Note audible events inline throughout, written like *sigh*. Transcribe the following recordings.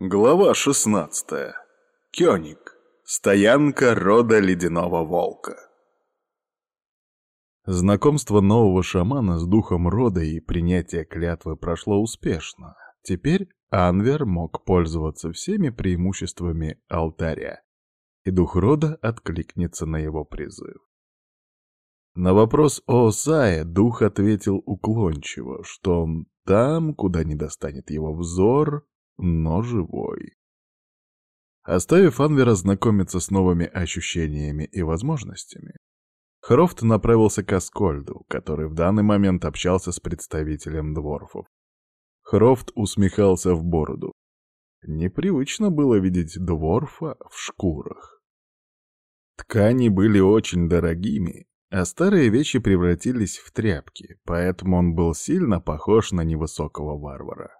Глава 16. Кёник. Стоянка рода ледяного волка. Знакомство нового шамана с духом рода и принятие клятвы прошло успешно. Теперь Анвер мог пользоваться всеми преимуществами алтаря, и дух рода откликнется на его призыв. На вопрос о Осае дух ответил уклончиво, что там, куда не достанет его взор, но живой. Оставив Анвера знакомиться с новыми ощущениями и возможностями, Хрофт направился к Аскольду, который в данный момент общался с представителем дворфов. Хрофт усмехался в бороду. Непривычно было видеть дворфа в шкурах. Ткани были очень дорогими, а старые вещи превратились в тряпки, поэтому он был сильно похож на невысокого варвара.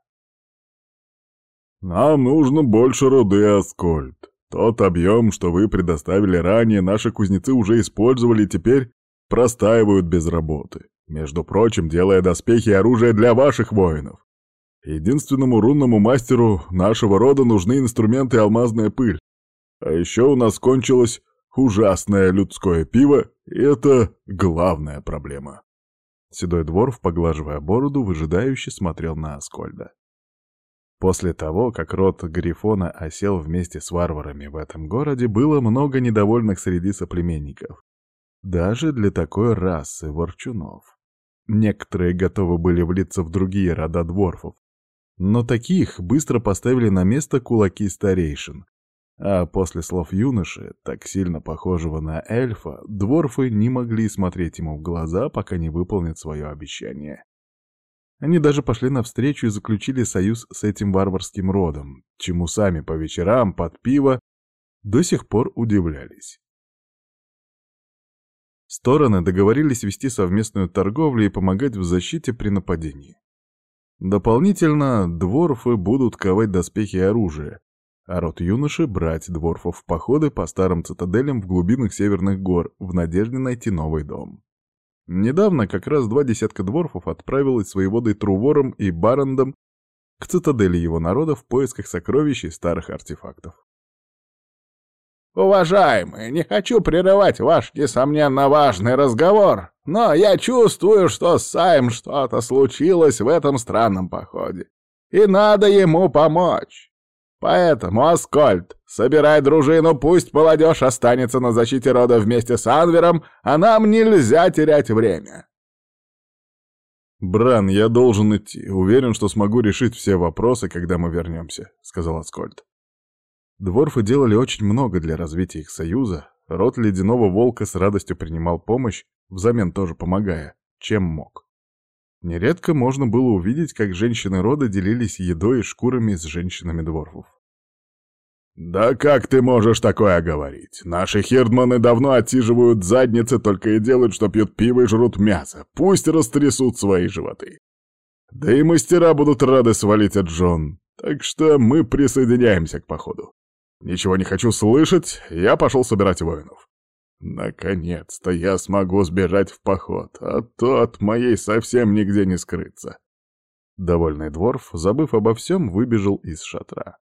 «Нам нужно больше руды, Аскольд. Тот объем, что вы предоставили ранее, наши кузнецы уже использовали и теперь простаивают без работы, между прочим, делая доспехи и оружие для ваших воинов. Единственному рунному мастеру нашего рода нужны инструменты и алмазная пыль. А еще у нас кончилось ужасное людское пиво, и это главная проблема». Седой дворф, поглаживая бороду, выжидающе смотрел на Аскольда. После того, как род Грифона осел вместе с варварами в этом городе, было много недовольных среди соплеменников. Даже для такой расы ворчунов. Некоторые готовы были влиться в другие рода дворфов. Но таких быстро поставили на место кулаки старейшин. А после слов юноши, так сильно похожего на эльфа, дворфы не могли смотреть ему в глаза, пока не выполнит свое обещание. Они даже пошли навстречу и заключили союз с этим варварским родом, чему сами по вечерам под пиво до сих пор удивлялись. Стороны договорились вести совместную торговлю и помогать в защите при нападении. Дополнительно дворфы будут ковать доспехи и оружие, а род юноши брать дворфов в походы по старым цитаделям в глубинах северных гор в надежде найти новый дом. Недавно как раз два десятка дворфов отправилось с воеводой Трувором и Барандом к цитадели его народа в поисках сокровищ и старых артефактов. «Уважаемые, не хочу прерывать ваш, несомненно, важный разговор, но я чувствую, что с Саем что-то случилось в этом странном походе, и надо ему помочь. Поэтому, Аскольд, собирай дружину, пусть молодежь останется на защите рода вместе с Анвером, а нам нельзя терять время. «Бран, я должен идти. Уверен, что смогу решить все вопросы, когда мы вернемся», — сказал Аскольд. Дворфы делали очень много для развития их союза. Род Ледяного Волка с радостью принимал помощь, взамен тоже помогая, чем мог. Нередко можно было увидеть, как женщины рода делились едой и шкурами с женщинами дворфов. «Да как ты можешь такое говорить? Наши хирдманы давно отсиживают задницы, только и делают, что пьют пиво и жрут мясо. Пусть растрясут свои животы. Да и мастера будут рады свалить от Джон. Так что мы присоединяемся к походу. Ничего не хочу слышать, я пошел собирать воинов. Наконец-то я смогу сбежать в поход, а то от моей совсем нигде не скрыться. Довольный дворф, забыв обо всем, выбежал из шатра.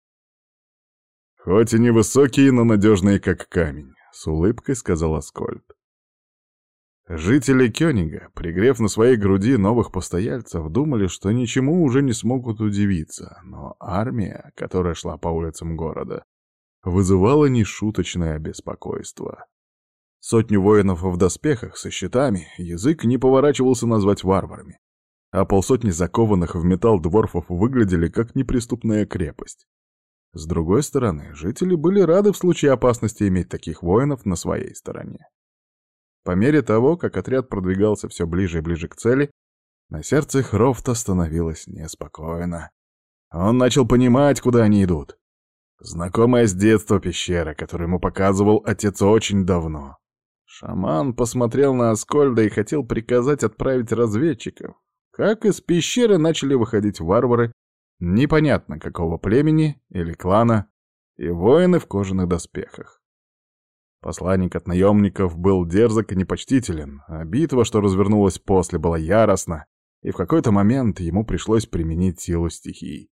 «Хоть и невысокие, но надежные, как камень», — с улыбкой сказал Аскольд. Жители Кёнига, пригрев на своей груди новых постояльцев, думали, что ничему уже не смогут удивиться, но армия, которая шла по улицам города, вызывала нешуточное беспокойство. Сотню воинов в доспехах со щитами язык не поворачивался назвать варварами, а полсотни закованных в металл дворфов выглядели как неприступная крепость. С другой стороны, жители были рады в случае опасности иметь таких воинов на своей стороне. По мере того, как отряд продвигался все ближе и ближе к цели, на сердце Хрофта становилось неспокойно. Он начал понимать, куда они идут. Знакомая с детства пещера, которую ему показывал отец очень давно. Шаман посмотрел на Аскольда и хотел приказать отправить разведчиков. Как из пещеры начали выходить варвары, непонятно какого племени или клана, и воины в кожаных доспехах. Посланник от наемников был дерзок и непочтителен, а битва, что развернулась после, была яростна, и в какой-то момент ему пришлось применить силу стихий.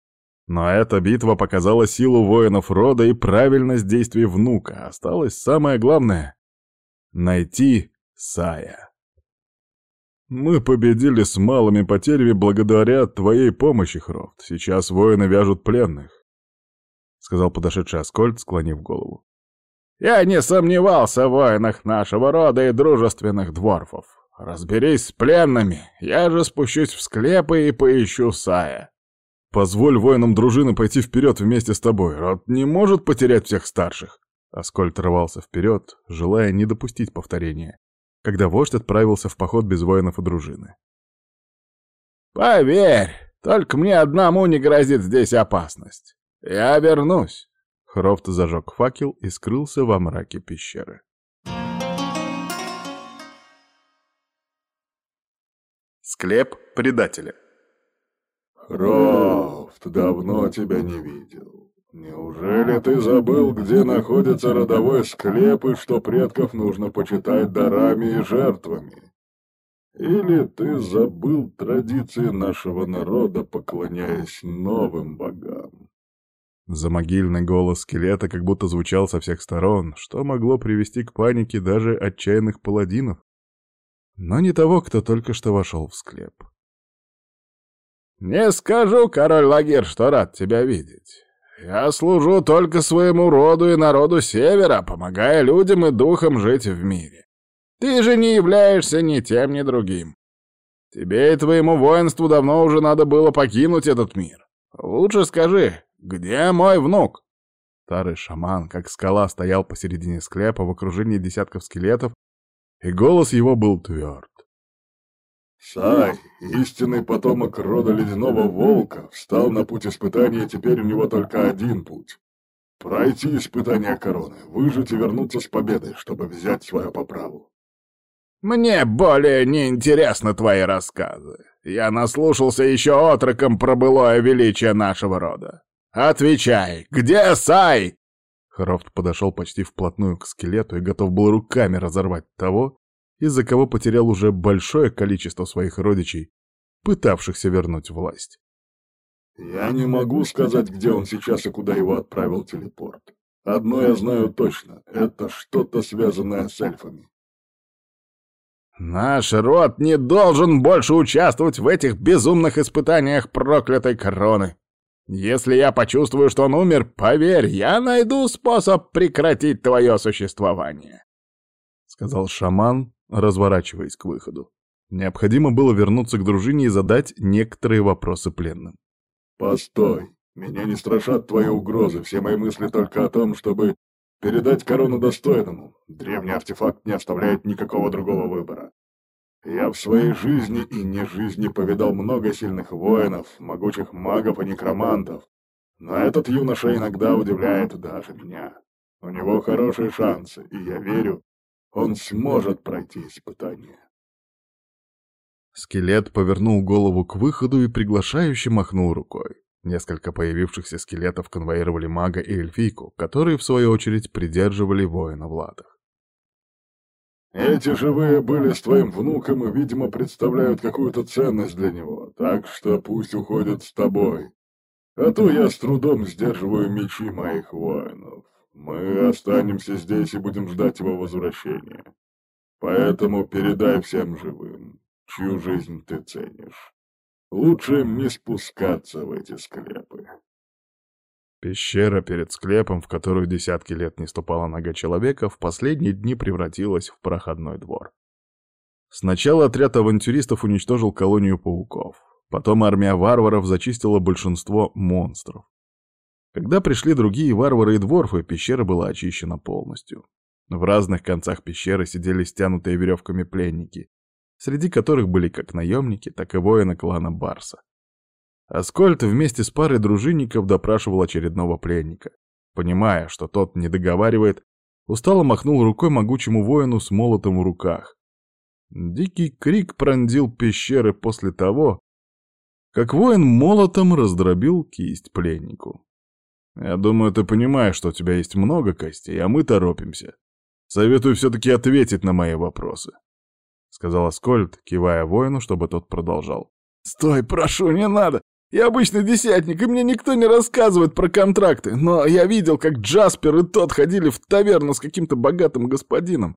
Но эта битва показала силу воинов рода и правильность действий внука. Осталось самое главное — найти Сая. Мы победили с малыми потерями благодаря твоей помощи, Хрофт. Сейчас воины вяжут пленных, — сказал подошедший Аскольд, склонив голову. Я не сомневался в воинах нашего рода и дружественных дворфов. Разберись с пленными, я же спущусь в склепы и поищу Сая. Позволь воинам дружины пойти вперед вместе с тобой. Род не может потерять всех старших. Аскольд рвался вперед, желая не допустить повторения, когда вождь отправился в поход без воинов и дружины. «Поверь, только мне одному не грозит здесь опасность. Я вернусь». Хрофт зажег факел и скрылся во мраке пещеры. Склеп предателя Крофт, давно тебя не видел. Неужели ты забыл, где находится родовой склеп и что предков нужно почитать дарами и жертвами? Или ты забыл традиции нашего народа, поклоняясь новым богам? Замогильный голос скелета как будто звучал со всех сторон, что могло привести к панике даже отчаянных паладинов. Но не того, кто только что вошел в склеп. «Не скажу, король Лагир, что рад тебя видеть. Я служу только своему роду и народу Севера, помогая людям и духам жить в мире. Ты же не являешься ни тем, ни другим. Тебе и твоему воинству давно уже надо было покинуть этот мир. Лучше скажи, где мой внук?» Старый шаман, как скала, стоял посередине склепа в окружении десятков скелетов, и голос его был тверд. Сай, *laughs* истинный потомок рода Ледяного Волка, встал на путь испытания, теперь у него только один путь. Пройти испытание короны, выжить и вернуться с победой, чтобы взять свое по праву. Мне более не интересны твои рассказы. Я наслушался еще отроком про былое величие нашего рода. Отвечай, где Сай? Хрофт подошел почти вплотную к скелету и готов был руками разорвать того, из-за кого потерял уже большое количество своих родичей, пытавшихся вернуть власть. «Я не могу сказать, где он сейчас и куда его отправил телепорт. Одно я знаю точно — это что-то связанное с эльфами». «Наш род не должен больше участвовать в этих безумных испытаниях проклятой короны. Если я почувствую, что он умер, поверь, я найду способ прекратить твое существование», — сказал шаман, разворачиваясь к выходу. Необходимо было вернуться к дружине и задать некоторые вопросы пленным. «Постой! Меня не страшат твои угрозы, все мои мысли только о том, чтобы передать корону достойному. Древний артефакт не оставляет никакого другого выбора. Я в своей жизни и не жизни повидал много сильных воинов, могучих магов и некромантов, но этот юноша иногда удивляет даже меня. У него хорошие шансы, и я верю, он сможет пройти испытание. Скелет повернул голову к выходу и приглашающе махнул рукой. Несколько появившихся скелетов конвоировали мага и эльфийку, которые, в свою очередь, придерживали воина в латах. «Эти живые были с твоим внуком и, видимо, представляют какую-то ценность для него, так что пусть уходят с тобой. А то я с трудом сдерживаю мечи моих воинов. Мы останемся здесь и будем ждать его возвращения. Поэтому передай всем живым, чью жизнь ты ценишь. Лучше не спускаться в эти склепы. Пещера перед склепом, в которую десятки лет не ступала нога человека, в последние дни превратилась в проходной двор. Сначала отряд авантюристов уничтожил колонию пауков, потом армия варваров зачистила большинство монстров. Когда пришли другие варвары и дворфы, пещера была очищена полностью. В разных концах пещеры сидели стянутые веревками пленники, среди которых были как наемники, так и воины клана Барса. Аскольд вместе с парой дружинников допрашивал очередного пленника. Понимая, что тот не договаривает, устало махнул рукой могучему воину с молотом в руках. Дикий крик пронзил пещеры после того, как воин молотом раздробил кисть пленнику. Я думаю, ты понимаешь, что у тебя есть много костей, а мы торопимся. Советую все-таки ответить на мои вопросы», — сказал Аскольд, кивая воину, чтобы тот продолжал. «Стой, прошу, не надо! Я обычный десятник, и мне никто не рассказывает про контракты, но я видел, как Джаспер и тот ходили в таверну с каким-то богатым господином.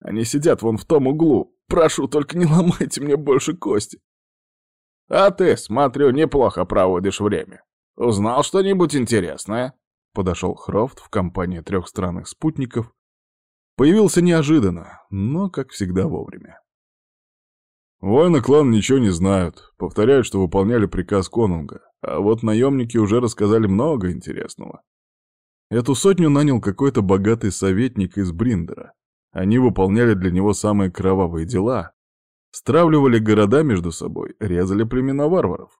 Они сидят вон в том углу. Прошу, только не ломайте мне больше кости. А ты, смотрю, неплохо проводишь время. Узнал что-нибудь интересное?» Подошел Хрофт в компании трех странных спутников. Появился неожиданно, но, как всегда, вовремя. Воины клан ничего не знают, повторяют, что выполняли приказ конунга, а вот наемники уже рассказали много интересного. Эту сотню нанял какой-то богатый советник из Бриндера. Они выполняли для него самые кровавые дела, стравливали города между собой, резали племена варваров.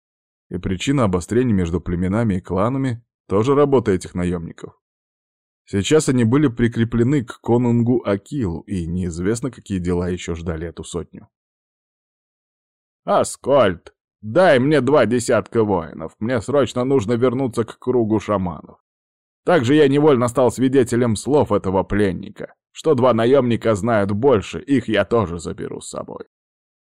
И причина обострений между племенами и кланами тоже работа этих наемников. Сейчас они были прикреплены к конунгу Акилу, и неизвестно, какие дела еще ждали эту сотню. «Аскольд, дай мне два десятка воинов, мне срочно нужно вернуться к кругу шаманов. Также я невольно стал свидетелем слов этого пленника, что два наемника знают больше, их я тоже заберу с собой.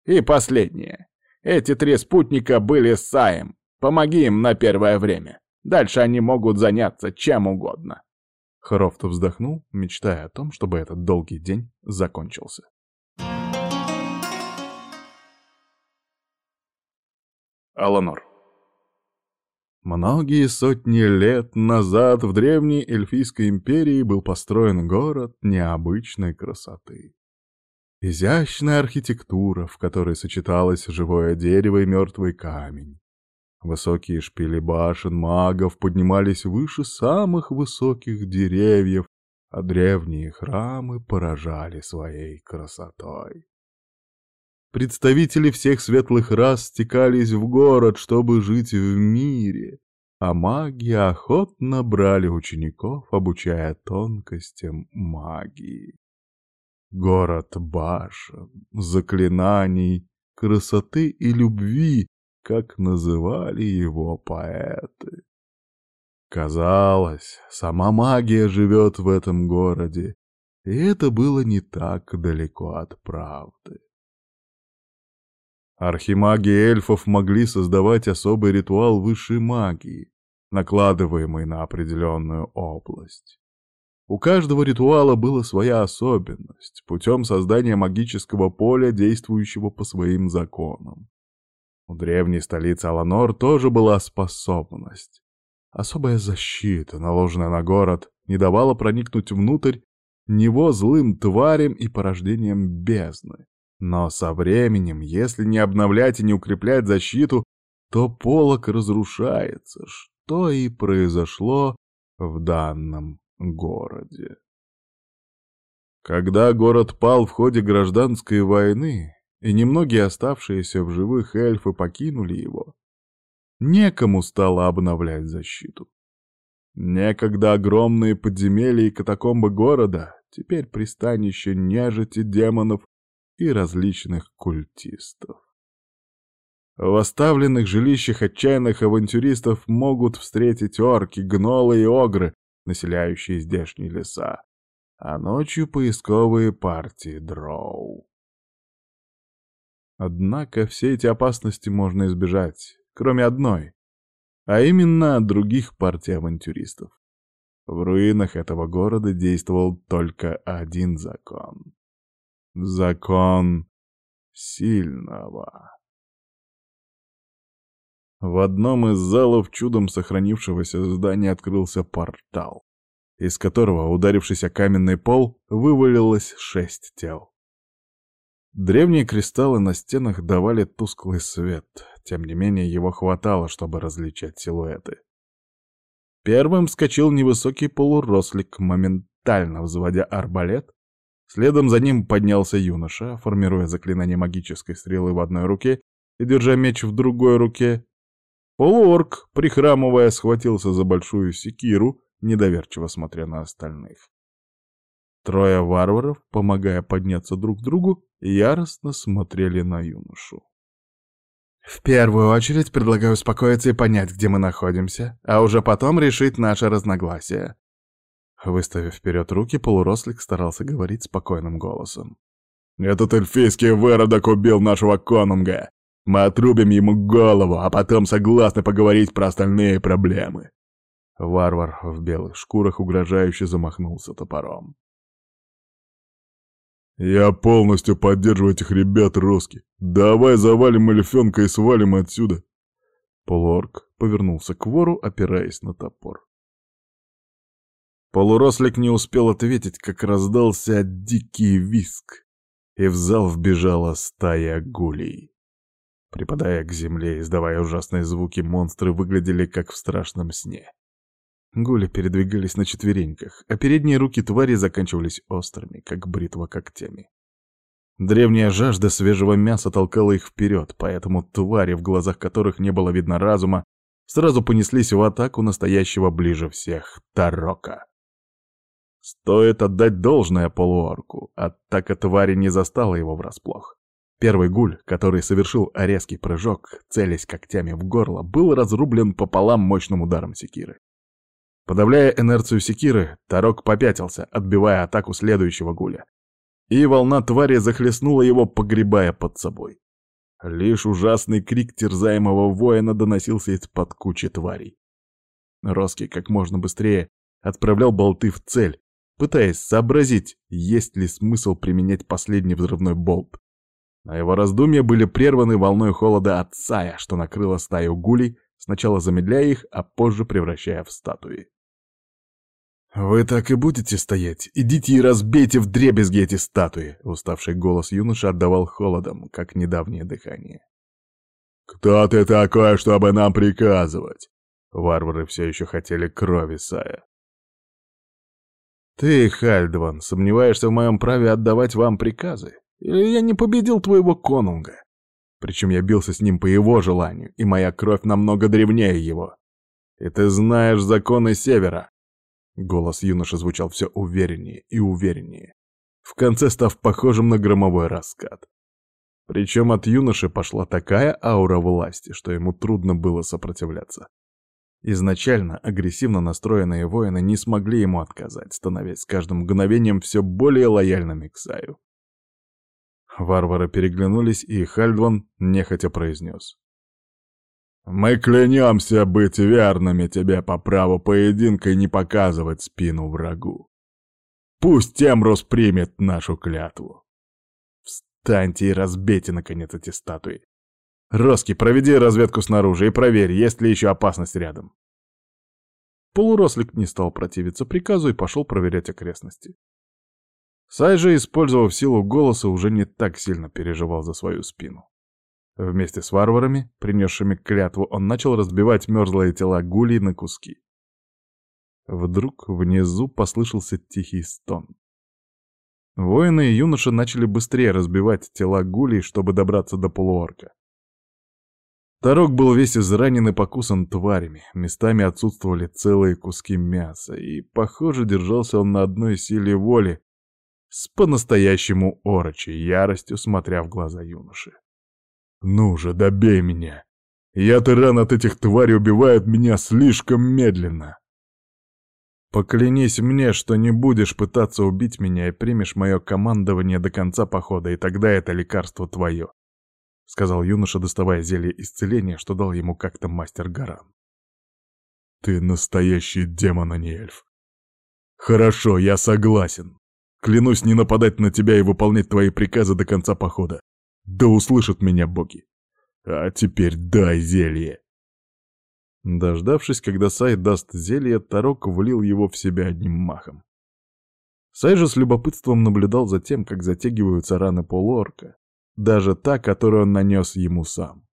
И последнее. Эти три спутника были Саем, помоги им на первое время. Дальше они могут заняться чем угодно». Хрофт вздохнул, мечтая о том, чтобы этот долгий день закончился. Аланор. Многие сотни лет назад в древней Эльфийской империи был построен город необычной красоты. Изящная архитектура, в которой сочеталось живое дерево и мертвый камень. Высокие шпили башен магов поднимались выше самых высоких деревьев, а древние храмы поражали своей красотой. Представители всех светлых рас стекались в город, чтобы жить в мире, а маги охотно брали учеников, обучая тонкостям магии. Город башен, заклинаний, красоты и любви, как называли его поэты. Казалось, сама магия живет в этом городе, и это было не так далеко от правды. Архимаги эльфов могли создавать особый ритуал высшей магии, накладываемый на определенную область. У каждого ритуала была своя особенность, путем создания магического поля, действующего по своим законам. У древней столицы Аланор тоже была способность. Особая защита, наложенная на город, не давала проникнуть внутрь него злым тварям и порождениям бездны. Но со временем, если не обновлять и не укреплять защиту, то полок разрушается, что и произошло в данном городе. Когда город пал в ходе гражданской войны, и немногие оставшиеся в живых эльфы покинули его, некому стало обновлять защиту. Некогда огромные подземелья и катакомбы города, теперь пристанище нежити, демонов и различных культистов. В оставленных жилищах отчаянных авантюристов могут встретить орки, гнолы и огры, населяющие здешние леса, а ночью поисковые партии дроу. Однако все эти опасности можно избежать, кроме одной, а именно других партий авантюристов. В руинах этого города действовал только один закон. Закон сильного. В одном из залов чудом сохранившегося здания открылся портал, из которого, ударившись о каменный пол, вывалилось шесть тел. Древние кристаллы на стенах давали тусклый свет, тем не менее его хватало, чтобы различать силуэты. Первым вскочил невысокий полурослик, моментально взводя арбалет Следом за ним поднялся юноша, формируя заклинание магической стрелы в одной руке и держа меч в другой руке. Полуорк, прихрамывая, схватился за большую секиру, недоверчиво смотря на остальных. Трое варваров, помогая подняться друг другу, яростно смотрели на юношу. «В первую очередь предлагаю успокоиться и понять, где мы находимся, а уже потом решить наше разногласие», Выставив вперед руки, полурослик старался говорить спокойным голосом. «Этот эльфийский выродок убил нашего конунга! Мы отрубим ему голову, а потом согласны поговорить про остальные проблемы. Варвар в белых шкурах угрожающе замахнулся топором. «Я полностью поддерживаю этих ребят, Роски. Давай завалим эльфенка и свалим отсюда!» Полуорг повернулся к вору, опираясь на топор. Полурослик не успел ответить, как раздался дикий виск, и в зал вбежала стая гулей. Припадая к земле, издавая ужасные звуки, монстры выглядели как в страшном сне. Гули передвигались на четвереньках, а передние руки твари заканчивались острыми, как бритва когтями. Древняя жажда свежего мяса толкала их вперед, поэтому твари, в глазах которых не было видно разума, сразу понеслись в атаку настоящего ближе всех — Тарока. Стоит отдать должное полуорку, атака твари не застала его врасплох. Первый гуль, который совершил резкий прыжок, целясь когтями в горло, был разрублен пополам мощным ударом секиры. Подавляя инерцию секиры, Тарок попятился, отбивая атаку следующего гуля. И волна твари захлестнула его, погребая под собой. Лишь ужасный крик терзаемого воина доносился из-под кучи тварей. Роски как можно быстрее отправлял болты в цель, пытаясь сообразить, есть ли смысл применять последний взрывной болт. Но его раздумья были прерваны волной холода от Сая, что накрыло стаю гулей, сначала замедляя их, а позже превращая в статуи. «Вы так и будете стоять? Идите и разбейте в дребезги эти статуи!» Уставший голос юноши отдавал холодом, как недавнее дыхание. «Кто ты такой, чтобы нам приказывать?» Варвары все еще хотели крови Сая. «Ты, Хальдван, сомневаешься в моем праве отдавать вам приказы? Или я не победил твоего конунга? Причем я бился с ним по его желанию, и моя кровь намного древнее его. И ты знаешь законы Севера. Голос юноши звучал все увереннее и увереннее, в конце став похожим на громовой раскат. Причем от юноши пошла такая аура власти, что ему трудно было сопротивляться. Изначально агрессивно настроенные воины не смогли ему отказать, становясь с каждым мгновением все более лояльными к Саю. Варвары переглянулись, и Хальдван нехотя произнес. Мы клянемся быть верными тебе по праву поединка и не показывать спину врагу. Пусть Темрус примет нашу клятву. Встаньте и разбейте, наконец, эти статуи. Роски, проведи разведку снаружи и проверь, есть ли еще опасность рядом. Полурослик не стал противиться приказу и пошел проверять окрестности. Сай же, использовав силу голоса, уже не так сильно переживал за свою спину. Вместе с варварами, принесшими клятву, он начал разбивать мерзлые тела гулей на куски. Вдруг внизу послышался тихий стон. Воины и юноши начали быстрее разбивать тела гулей, чтобы добраться до полуорка. Тарок был весь изранен и покусан тварями, местами отсутствовали целые куски мяса, и, похоже, держался он на одной силе воли, с по-настоящему орочей яростью, смотря в глаза юноши. «Ну же, добей меня! Я-то от этих тварей убивает меня слишком медленно!» «Поклянись мне, что не будешь пытаться убить меня и примешь мое командование до конца похода, и тогда это лекарство твое», — сказал юноша, доставая зелье исцеления, что дал ему как-то мастер Гаран. «Ты настоящий демон, а не эльф. Хорошо, я согласен. Клянусь не нападать на тебя и выполнять твои приказы до конца похода. Да услышат меня боги. А теперь дай зелье. Дождавшись, когда Сай даст зелье, Тарок влил его в себя одним махом. Сай же с любопытством наблюдал за тем, как затягиваются раны полуорка, даже та, которую он нанес ему сам.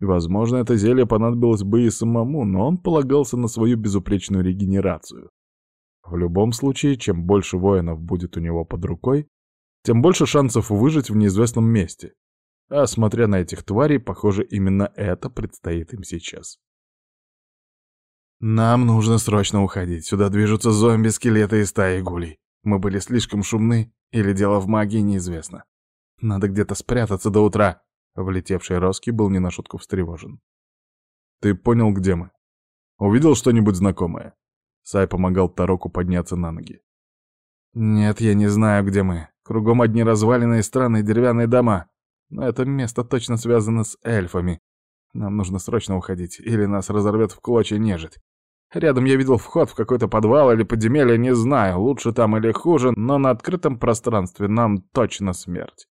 Возможно, это зелье понадобилось бы и самому, но он полагался на свою безупречную регенерацию. В любом случае, чем больше воинов будет у него под рукой, тем больше шансов выжить в неизвестном месте. А смотря на этих тварей, похоже, именно это предстоит им сейчас. «Нам нужно срочно уходить. Сюда движутся зомби, скелеты и стаи гулей. Мы были слишком шумны, или дело в магии неизвестно. Надо где-то спрятаться до утра». Влетевший Роски был не на шутку встревожен. «Ты понял, где мы? Увидел что-нибудь знакомое?» Сай помогал Тароку подняться на ноги. «Нет, я не знаю, где мы. Кругом одни разваленные странные деревянные дома. Но это место точно связано с эльфами. Нам нужно срочно уходить, или нас разорвет в клочья нежить. Рядом я видел вход в какой-то подвал или подземелье, не знаю, лучше там или хуже, но на открытом пространстве нам точно смерть.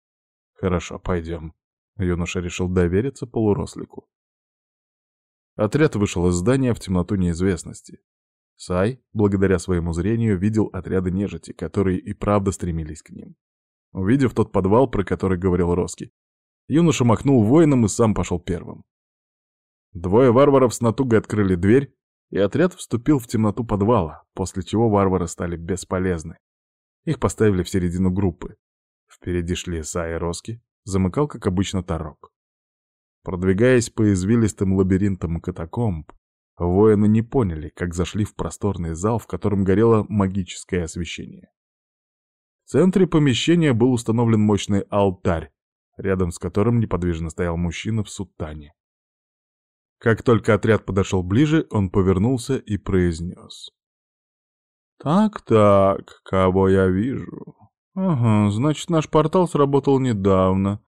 Хорошо, пойдем. Юноша решил довериться полурослику. Отряд вышел из здания в темноту неизвестности. Сай, благодаря своему зрению, видел отряды нежити, которые и правда стремились к ним. Увидев тот подвал, про который говорил Роски, юноша махнул воином и сам пошел первым. Двое варваров с натугой открыли дверь, и отряд вступил в темноту подвала, после чего варвары стали бесполезны. Их поставили в середину группы. Впереди шли Са и Роски, замыкал, как обычно, Тарок. Продвигаясь по извилистым лабиринтам катакомб, воины не поняли, как зашли в просторный зал, в котором горело магическое освещение. В центре помещения был установлен мощный алтарь, рядом с которым неподвижно стоял мужчина в сутане. Как только отряд подошел ближе, он повернулся и произнес. «Так-так, кого я вижу? Ага, значит, наш портал сработал недавно.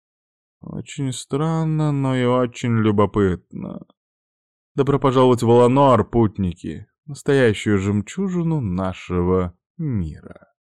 Очень странно, но и очень любопытно. Добро пожаловать в Алануар, путники, настоящую жемчужину нашего мира».